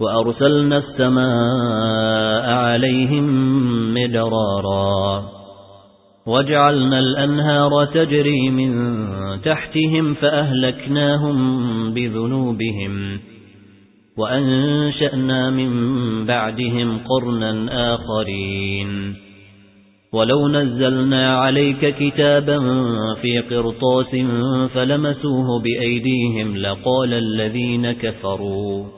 وأرسلنا السماء عليهم مدرارا وجعلنا الأنهار تجري من تحتهم فأهلكناهم بذنوبهم وأنشأنا من بعدهم قرنا آخرين ولو نزلنا عليك كتابا في قرطاس فلمسوه بأيديهم لقال الذين كفروا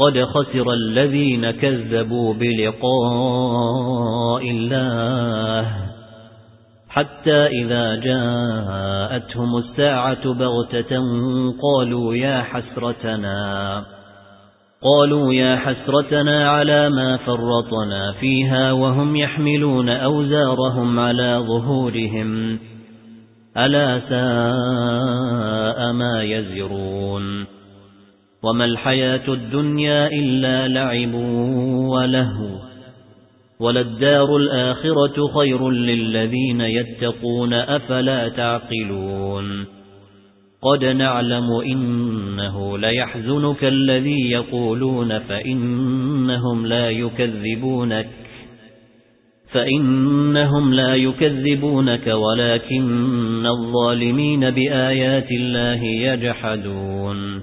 قد خسر الذين كذبوا بلقاء الله حتى إذا جاءتهم الساعة بغتة قالوا يا حسرتنا قالوا يا حسرتنا على ما فرطنا فيها وهم يحملون أوزارهم على ظهورهم ألا ساء ما يزرون وما الحياة الدنيا إلا لعب وله وللدار الآخرة خير للذين يتقون أفلا تعقلون قد نعلم إنه ليحزنك الذي يقولون فإنهم لا يكذبونك فإنهم لا يكذبونك ولكن الظالمين بآيات الله يجحدون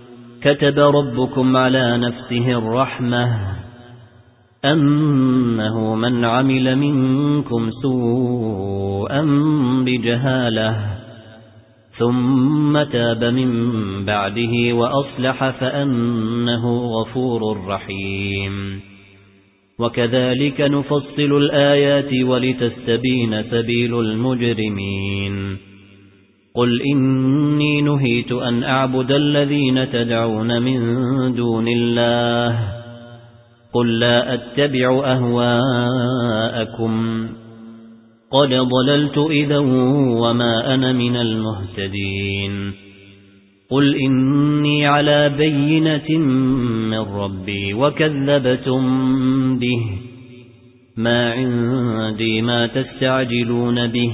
كتب ربكم على نفسه الرحمة أنه من عمل منكم سوءا بجهالة ثم تاب من بعده وأصلح فأنه غفور رحيم. وكذلك نفصل الآيات ولتستبين سبيل المجرمين. قل إني نهيت أن أعبد الذين تدعون من دون الله. قل لا أتبع أهواءكم. قد ضللت إذا وما أنا من المهتدين. قل إني على بينة من ربي وكذبتم به. ما عندي ما تستعجلون به.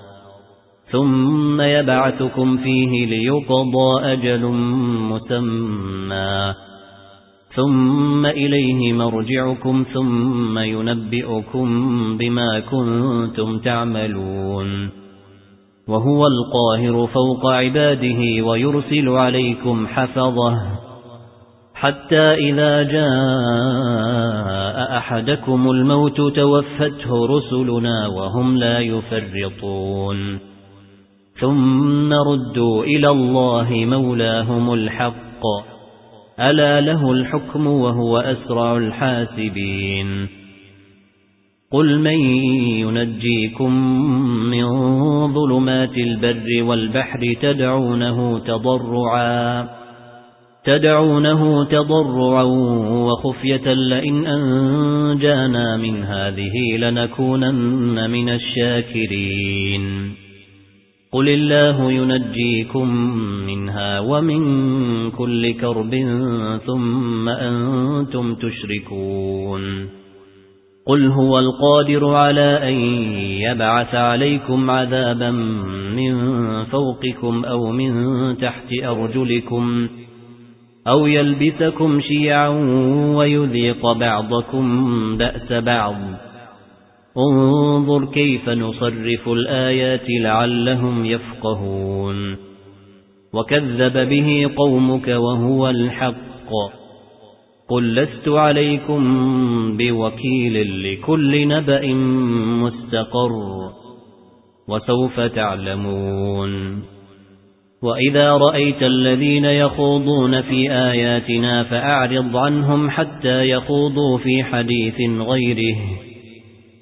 ثم يبعثكم فيه ليقضى أجل مسمى. ثم إليه مرجعكم ثم ينبئكم بما كنتم تعملون. وهو القاهر فوق عباده ويرسل عليكم حفظه. حتى إذا جاء أحدكم الموت توفته رسلنا وهم لا يفرطون. ثم ردوا إلى الله مولاهم الحق. ألا له الحكم وهو أسرع الحاسبين. قل من ينجيكم من ظلمات البر والبحر تدعونه تضرعا تدعونه تضرعا وخفية لئن أنجانا من هذه لنكونن من الشاكرين. قل الله ينجيكم منها ومن كل كرب ثم أنتم تشركون قل هو القادر على أن يبعث عليكم عذابا من فوقكم أو من تحت أرجلكم أو يلبسكم شيعا ويذيق بعضكم بأس بعض انظر كيف نصرف الآيات لعلهم يفقهون. وكذب به قومك وهو الحق. قل لست عليكم بوكيل لكل نبأ مستقر. وسوف تعلمون. وَإِذَا رَأَيْتَ الَّذِينَ يَخُوضُونَ فِي آيَاتِنَا فَأَعْرِضْ عَنْهُمْ حَتَّى يَخُوضُوا فِي حَدِيثٍ غَيْرِهِ.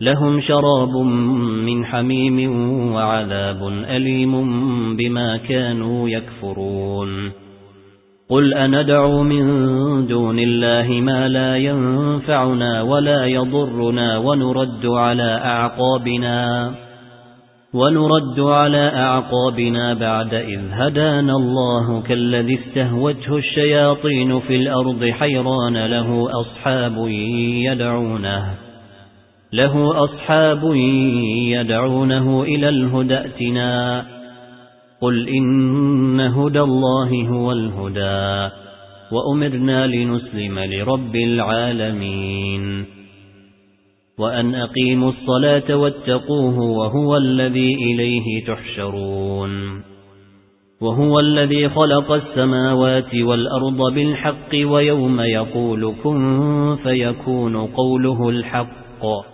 لهم شراب من حميم وعذاب أليم بما كانوا يكفرون. قل أندعو من دون الله ما لا ينفعنا ولا يضرنا ونرد على أعقابنا ونرد على أعقابنا بعد إذ هدانا الله كالذي استهوته الشياطين في الأرض حيران له أصحاب يدعونه. له أصحاب يدعونه إلى الهدى ائتنا. قل إن هدى الله هو الهدى وأمرنا لنسلم لرب العالمين. وأن أقيموا الصلاة واتقوه وهو الذي إليه تحشرون. وهو الذي خلق السماوات والأرض بالحق ويوم يقول كن فيكون قوله الحق.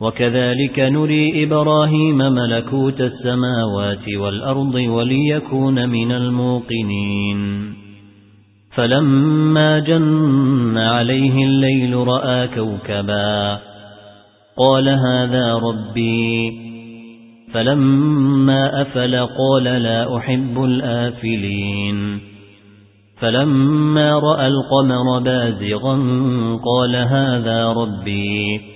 وكذلك نري إبراهيم ملكوت السماوات والأرض وليكون من الموقنين. فلما جن عليه الليل رأى كوكبا قال هذا ربي. فلما أفل قال لا أحب الآفلين. فلما رأى القمر بازغا قال هذا ربي.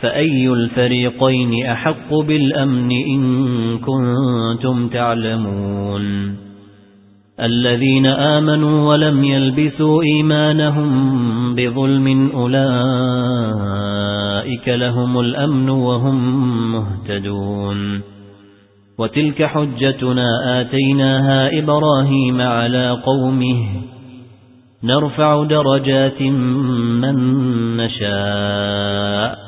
فأي الفريقين أحق بالأمن إن كنتم تعلمون؟ الذين آمنوا ولم يلبسوا إيمانهم بظلم أولئك لهم الأمن وهم مهتدون. وتلك حجتنا آتيناها إبراهيم على قومه نرفع درجات من نشاء.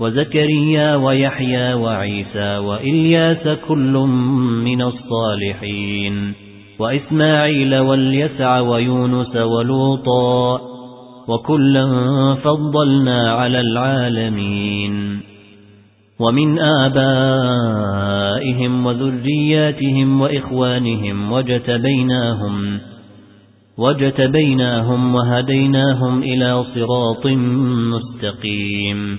وزكريا ويحيى وعيسى وإلياس كل من الصالحين وإسماعيل واليسع ويونس ولوطا وكلا فضلنا على العالمين ومن آبائهم وذرياتهم وإخوانهم وجتبيناهم وجتبيناهم وهديناهم إلى صراط مستقيم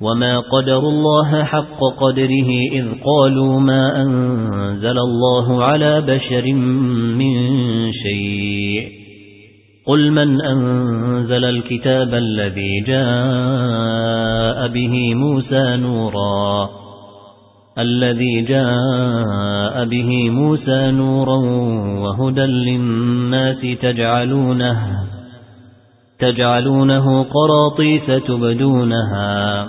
وما قدر الله حق قدره إذ قالوا ما أنزل الله على بشر من شيء قل من أنزل الكتاب الذي جاء به موسى نورا الذي جاء به موسى نورا وهدى للناس تجعلونه تجعلونه قراطيس تبدونها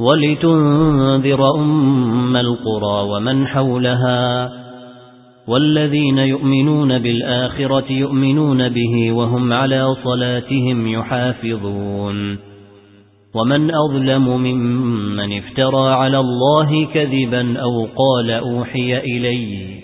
ولتنذر أم القرى ومن حولها والذين يؤمنون بالآخرة يؤمنون به وهم على صلاتهم يحافظون ومن أظلم ممن افترى على الله كذبا أو قال أوحي إلي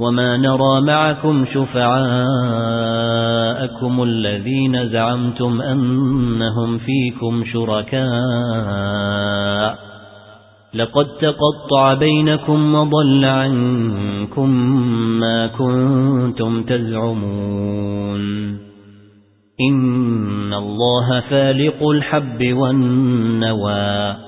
وَمَا نَرَى مَعَكُمْ شُفَعَاءَكُمُ الَّذِينَ زَعَمْتُمْ أَنَّهُمْ فِيكُمْ شُرَكَاءُ لقد تقطع بينكم وضل عنكم ما كنتم تزعمون إن الله فالق الحب والنوى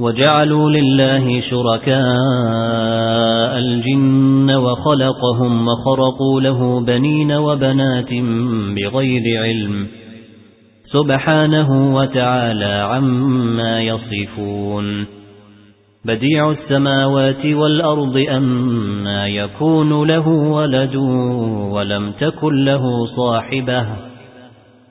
وجعلوا لله شركاء الجن وخلقهم وخرقوا له بنين وبنات بغير علم سبحانه وتعالى عما يصفون بديع السماوات والأرض أما يكون له ولد ولم تكن له صاحبة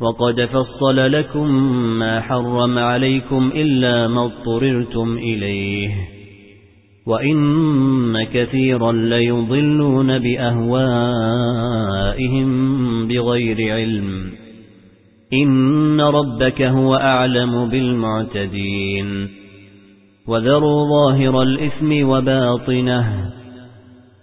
وقد فصل لكم ما حرم عليكم إلا ما اضطررتم إليه. وإن كثيرا ليضلون بأهوائهم بغير علم. إن ربك هو أعلم بالمعتدين. وذروا ظاهر الإثم وباطنه.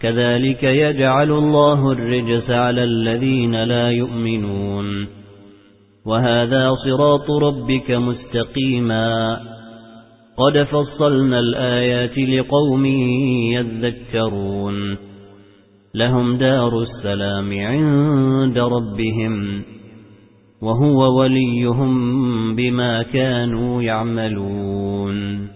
كذلك يجعل الله الرجس على الذين لا يؤمنون. وهذا صراط ربك مستقيما. قد فصلنا الآيات لقوم يذكرون. لهم دار السلام عند ربهم. وهو وليهم بما كانوا يعملون.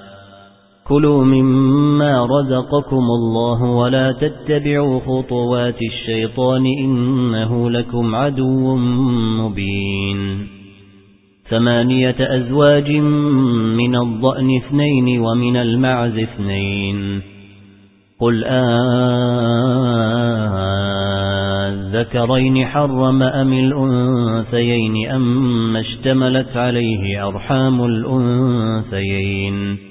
كلوا مما رزقكم الله ولا تتبعوا خطوات الشيطان إنه لكم عدو مبين. ثمانية أزواج من الضأن اثنين ومن المعز اثنين. قل آذكرين حرم أم الأنثيين أم اشتملت عليه أرحام الأنثيين.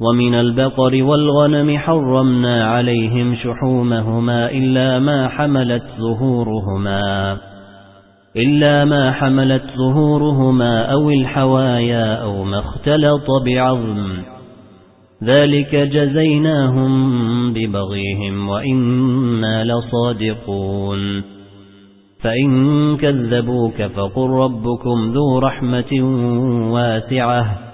ومن البقر والغنم حرمنا عليهم شحومهما إلا ما حملت ظهورهما إلا ما حملت ظهورهما أو الحوايا أو ما اختلط بعظم. ذلك جزيناهم ببغيهم وإنا لصادقون. فإن كذبوك فقل ربكم ذو رحمة واسعة.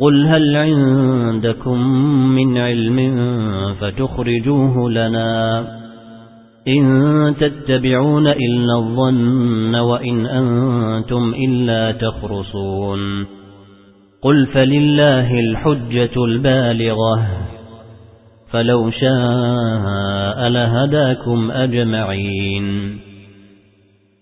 قل هل عندكم من علم فتخرجوه لنا إن تتبعون إلا الظن وإن أنتم إلا تخرصون قل فلله الحجة البالغة فلو شاء لهداكم أجمعين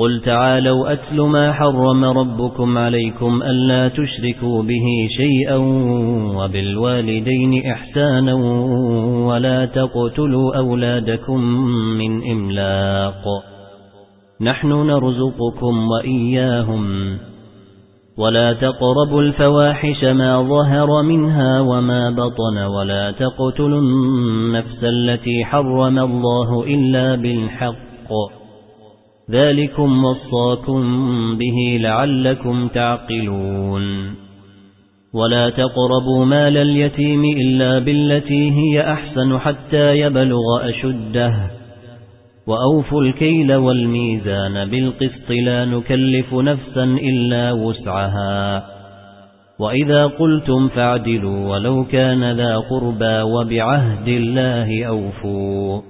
قل تعالوا أتل ما حرم ربكم عليكم ألا تشركوا به شيئا وبالوالدين إحسانا ولا تقتلوا أولادكم من إملاق. نحن نرزقكم وإياهم. ولا تقربوا الفواحش ما ظهر منها وما بطن ولا تقتلوا النفس التي حرم الله إلا بالحق. ذلكم وصاكم به لعلكم تعقلون ولا تقربوا مال اليتيم إلا بالتي هي أحسن حتى يبلغ أشده وأوفوا الكيل والميزان بالقسط لا نكلف نفسا إلا وسعها وإذا قلتم فاعدلوا ولو كان ذا قربى وبعهد الله أوفوا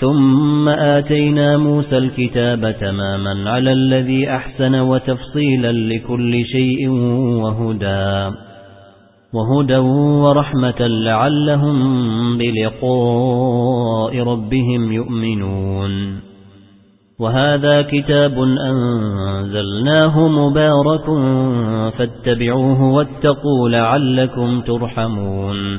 ثم آتينا موسى الكتاب تماما على الذي أحسن وتفصيلا لكل شيء وهدى وهدى ورحمة لعلهم بلقاء ربهم يؤمنون. وهذا كتاب أنزلناه مبارك فاتبعوه واتقوا لعلكم ترحمون.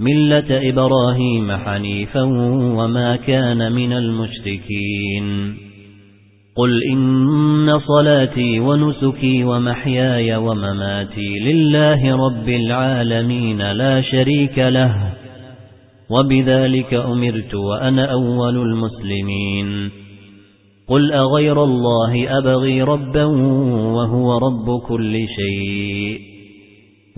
ملة إبراهيم حنيفا وما كان من المشركين. قل إن صلاتي ونسكي ومحياي ومماتي لله رب العالمين لا شريك له. وبذلك أمرت وأنا أول المسلمين. قل أغير الله أبغي ربا وهو رب كل شيء.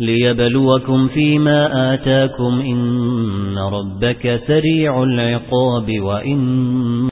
ليبلوكم فيما آتاكم إن ربك سريع العقاب وإن